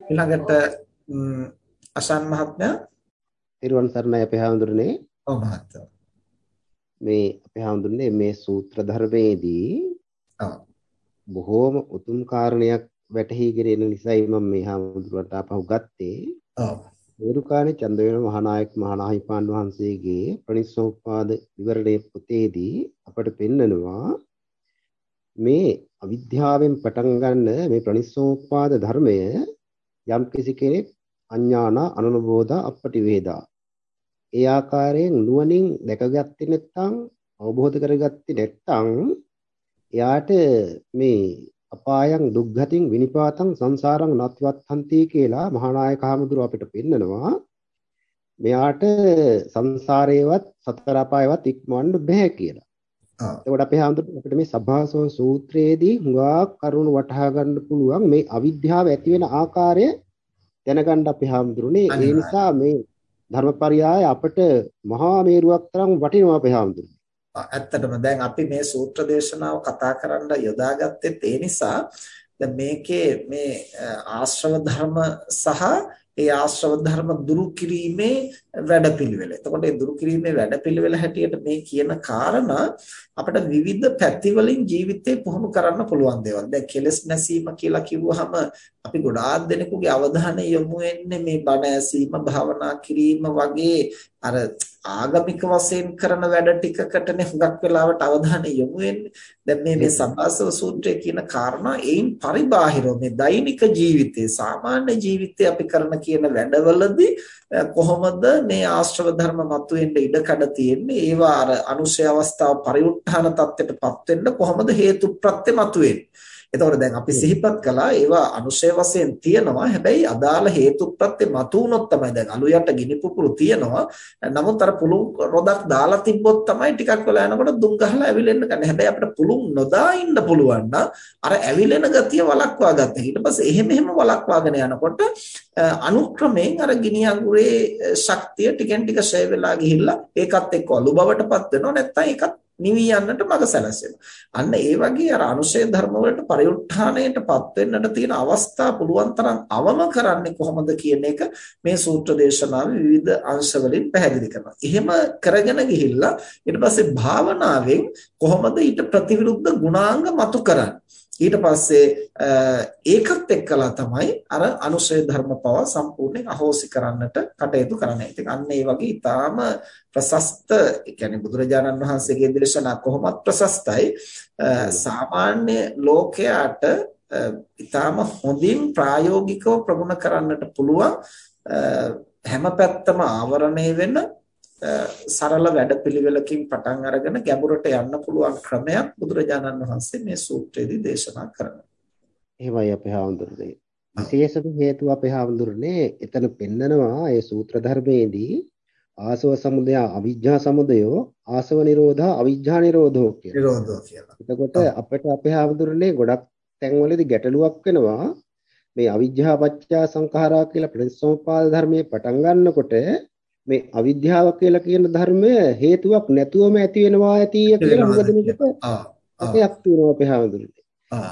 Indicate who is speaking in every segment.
Speaker 1: ඊළඟට අසන් මහත්මයා
Speaker 2: තිරුවන් සරණයි අපේ හාමුදුරනේ.
Speaker 1: ඔව් මහත්තයා.
Speaker 2: මේ අපේ හාමුදුරනේ මේ සූත්‍ර ධර්මයේදී බොහෝම උතුම් කාරණයක් වැටහිගෙන එන නිසායි මම මේ හාමුදුරුවන්ට ආපහු ගත්තේ.
Speaker 1: ඔව්.
Speaker 2: වේරුකාණේ චන්දවේල මහානායක මහානාහිපාන් වහන්සේගේ ප්‍රණිසෝපාද විවරණයේ පොතේදී අපට පෙන්නනවා මේ අවිද්‍යාවෙන් පටන් ගන්න මේ ප්‍රණිසෝපාද ධර්මය යම් කිසි කෙනෙක් අඥාන අනනුබෝධ අපටි වේදා ඒ ආකාරයෙන් නුවණින් දැකගත්තේ නැත්නම් අවබෝධ කරගත්තේ නැත්නම් එයාට මේ අපායන් දුක්ගතින් විනිපාතං සංසාරං නත්වත්හන්ති කියලා මහානායක හාමුදුරුව අපිට පෙන්නනවා මෙයාට සංසාරේවත් සතර අපායවත් ඉක්මවන්න බෑ කියලා. එතකොට අපේ හාමුදුරුවෝ අපිට මේ සබ්බාසව සූත්‍රයේදී හුඟා කරුණු වටහා ගන්න පුළුවන් මේ අවිද්‍යාව ඇති වෙන ආකාරය දැනගන්න අපේ හාමුදුරුවනේ. ඒ නිසා මේ ධර්මපරයය අපට මහා මේරුවක් තරම් වටිනවා අපේ හාමුදුරුවෝ.
Speaker 1: ඇත්තටම. දැන් අපි මේ සූත්‍ර දේශනාව කතා කරන්න යොදාගත්තෙත් ඒ නිසා දැන් මේකේ මේ ආශ්‍රව ධර්ම සහ ඒ ආශ්‍රව ධර්ම දුරු කිරීමේ වැඩපිළිවෙල. එතකොට ඒ දුරු කිරීමේ වැඩපිළිවෙල හැටියට මේ කියන කාරණා අපිට විවිධ පැතිවලින් ජීවිතේ පුහුණු කරන්න පුළුවන් දේවල්. දැන් කෙලස් නැසීම කියලා කිව්වහම අපි ගොඩාක් දෙනෙකුගේ අවධානය යොමු වෙන්නේ මේ බණ ඇසීම, භාවනා කිරීම වගේ අර ආගමික වශයෙන් කරන වැඩ ටිකකටනේ හුඟක් වෙලාවට අවධානය යොමු වෙන්නේ. දැන් මේ මේ සබ්බාසව සූත්‍රය කියන කාරණා ඒයින් පරිබාහිරව මේ දෛනික ජීවිතයේ සාමාන්‍ය ජීවිතයේ අපි කරන කියන වැඩවලදී කොහොමද මේ ආශ්‍රව ධර්ම මතුවෙන්න ඉඩකඩ තියෙන්නේ? ඒවා අර අනුශය අවස්ථාව පරිඋත්ථාන தත්ත්වයටපත් වෙන්න කොහොමද හේතු ප්‍රත්‍ය මතුවෙන්නේ? එතකොට දැන් අපි සිහිපත් කළා ඒවා අනුශය වශයෙන් තියෙනවා හැබැයි අදාළ හේතුප්‍රත්‍ය මතු වුණොත් තමයි දැන් අලු යට ගිනි පුපුරු තියෙනවා නමුත් අර පුළුන් රොදක් දාලා තිබ්බොත් තමයි ටිකක් වෙලා යනකොට දුම් ගහලා ඇවිලෙන්න ගන්න හැබැයි අපිට පුළුන් නොදා ඉන්න පුළුවන් නම් අර ඇවිලෙන ගතිය වළක්වා ගන්න ඊට පස්සේ එහෙම එහෙම වළක්වාගෙන යනකොට අනුක්‍රමයෙන් අර ගිනි අඟුරේ ශක්තිය ටිකෙන් ටික ෂය වෙලා ගිහිල්ලා ඒකත් එක්ක අලු බවටපත් වෙනවා නැත්නම් ඒකත් නිවි යන්නට මඟ සැලසෙනවා. අන්න ඒ වගේ අර අනුශය ධර්ම වලට පරිඋත්ථාණයටපත් වෙන්නට තියෙන අවස්ථා පුළුවන් තරම් අවම කරන්නේ කොහොමද කියන එක මේ සූත්‍ර දේශනාවේ විවිධ අංශ වලින් පැහැදිලි කරනවා. එහෙම කරගෙන ගිහිල්ලා ඊට පස්සේ භාවනාවෙන් කොහොමද ඊට ප්‍රතිවිරුද්ධ ගුණාංග මතු කරන්නේ? ඊට පස්සේ ඒකත් එක්කලා තමයි අර අනුශය ධර්ම පව සම්පූර්ණයෙන් අහෝසි කරන්නට කටයුතු කරන්නේ. ඉතින් අන්න ඒ වගේ ඊටාම ප්‍රශස්ත, ඒ කියන්නේ බුදුරජාණන් වහන්සේගේ දේශනා කොහොමත් ප්‍රශස්තයි. සාමාන්‍ය ලෝකයාට ඊටාම හොඳින් ප්‍රායෝගිකව ප්‍රගුණ කරන්නට පුළුවන් හැම පැත්තම ආවරණය වෙන සරල වැඩපිළිවෙලකින් පටන් අරගෙන ගැඹුරට යන්න පුළුවන් ක්‍රමයක් බුදුරජාණන් වහන්සේ මේ සූත්‍රයේදී දේශනා කරනවා.
Speaker 2: එහෙමයි අපේ හාමුදුරනේ. විශේෂම හේතුව අපේ හාමුදුරනේ එතන පෙන්නනවා ඒ සූත්‍ර ධර්මයේදී ආසව සමුදය අවිජ්ජා සමුදය ආසව නිරෝධා අවිජ්ජා නිරෝධෝ කියලා.
Speaker 1: නිරෝධෝ කියලා.
Speaker 2: එතකොට අපිට අපේ හාමුදුරනේ ගොඩක් තැන්වලදී ගැටලුවක් වෙනවා මේ අවිජ්ජා පත්‍යා සංඛාරා කියලා ප්‍රතිසෝපාද ධර්මයේ පටන් ගන්නකොට මේ අවිද්‍යාව කියලා කියන ධර්මය හේතුවක් නැතුවම ඇති වෙනවා ඇති කියලා මොකද මේක අපයක් තියෙනවා අපේ හැමදෙන්නේ.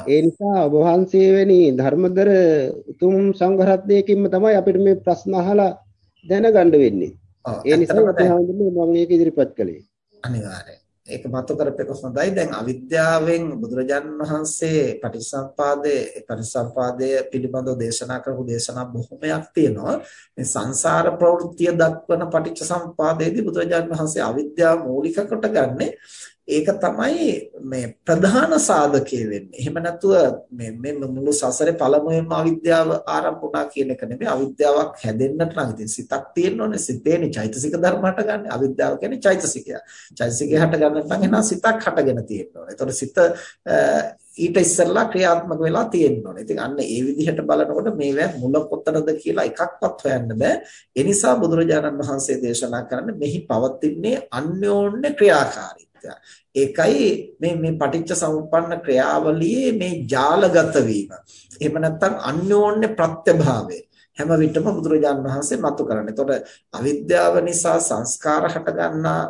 Speaker 2: ඒ නිසා ඔබ වහන්සේ වැනි ධර්මදර උතුම් සංඝරත්නයකින්ම තමයි අපිට මේ ප්‍රශ්න අහලා දැනගන්න වෙන්නේ. ඒ නිසා අපේ හැමදෙන්නේ මම මේක ඉදිරිපත් කළේ.
Speaker 1: අනිවාර්යයෙන්. ඒක මතු කරපෙක හොඳයි. දැන් අවිද්‍යාවෙන් බුදුරජාණන් වහන්සේ පටිච්චසම්පාදයේ පටිච්චසම්පාදය පිළිබඳව දේශනා කරපු දේශනා බොහොමයක් තියෙනවා. මේ සංසාර ප්‍රවෘත්තිය දක්වන පටිච්චසම්පාදයේදී බුදුරජාණන් වහන්සේ අවිද්‍යාව මූලික කොට ගන්නේ ඒක තමයි මේ ප්‍රධාන සාධකය වෙන්නේ. එහෙම නැතුව මේ මේ මුළු සසරේ පළමුවෙන්ම අවිද්‍යාව ආරම්භ වුණා කියන එක නෙමෙයි. අවිද්‍යාවක් හැදෙන්නට නම් ඉතින් සිතක් තියෙන්න ඕනේ. සිතේනේ චෛතසික ධර්ම හටගන්නේ. අවිද්‍යාව කියන්නේ චෛතසිකය. චෛතසිකය හටගන්නට නම් එහෙනම් සිතක් හටගෙන තියෙන්න ඕනේ. ඒතකොට සිත ඊට ඉස්සෙල්ලා ක්‍රියාත්මක වෙලා තියෙන්න ඕනේ. ඉතින් අන්න ඒ විදිහට බලනකොට මේවා මුල කොතනද කියලා එකක්වත් හොයන්න බෑ. ඒ නිසා බුදුරජාණන් වහන්සේ දේශනා කරන්නේ මෙහි පවතින්නේ අන්‍යෝන්‍ය ක්‍රියාකාරී සත්‍යය. ඒකයි මේ මේ පටිච්ච සමුප්පන්න ක්‍රියාවලියේ මේ ජාලගත වීම. එහෙම නැත්නම් අන්‍යෝන්‍ය ප්‍රත්‍යභාවය. හැම විටම බුදුරජාන් වහන්සේ මතු කරන්නේ. එතකොට අවිද්‍යාව නිසා සංස්කාර හටගන්නා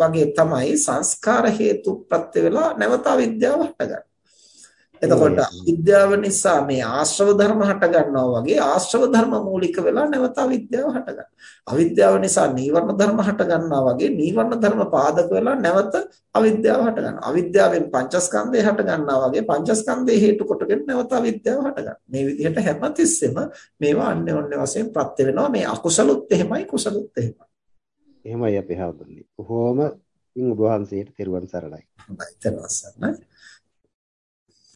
Speaker 1: වගේ තමයි සංස්කාර හේතු ප්‍රත්‍ය වෙලා නැවත අවිද්‍යාව හටගන්නේ. එතකොට අවිද්‍යාව නිසා මේ ආශ්‍රව ධර්ම හට ගන්නවා වගේ ආශ්‍රව ධර්ම මූලික වෙලා නැවත අවිද්‍යාව හට ගන්නවා. අවිද්‍යාව නිසා නීවරණ ධර්ම හට ගන්නවා වගේ නීවරණ ධර්ම පාදක වෙලා නැවත අවිද්‍යාව හට ගන්නවා. අවිද්‍යාවෙන් පංචස්කන්ධය හට ගන්නවා වගේ පංචස්කන්ධය හේතු කොටගෙන නැවත අවිද්‍යාව හට ගන්නවා. මේ විදිහට හැමතිස්සෙම මේවා අන්‍යෝන්‍ය වශයෙන් ප්‍රත්‍ය වෙනවා. මේ අකුසලුත් එහෙමයි කුසලුත් එහෙමයි.
Speaker 2: එහෙමයි අපි හඳුන්නේ. කොහොම ඉන් ඔබ වහන්සේට තෙරුවන් සරණයි.
Speaker 1: හොඳයි තෙරුවන් සරණයි.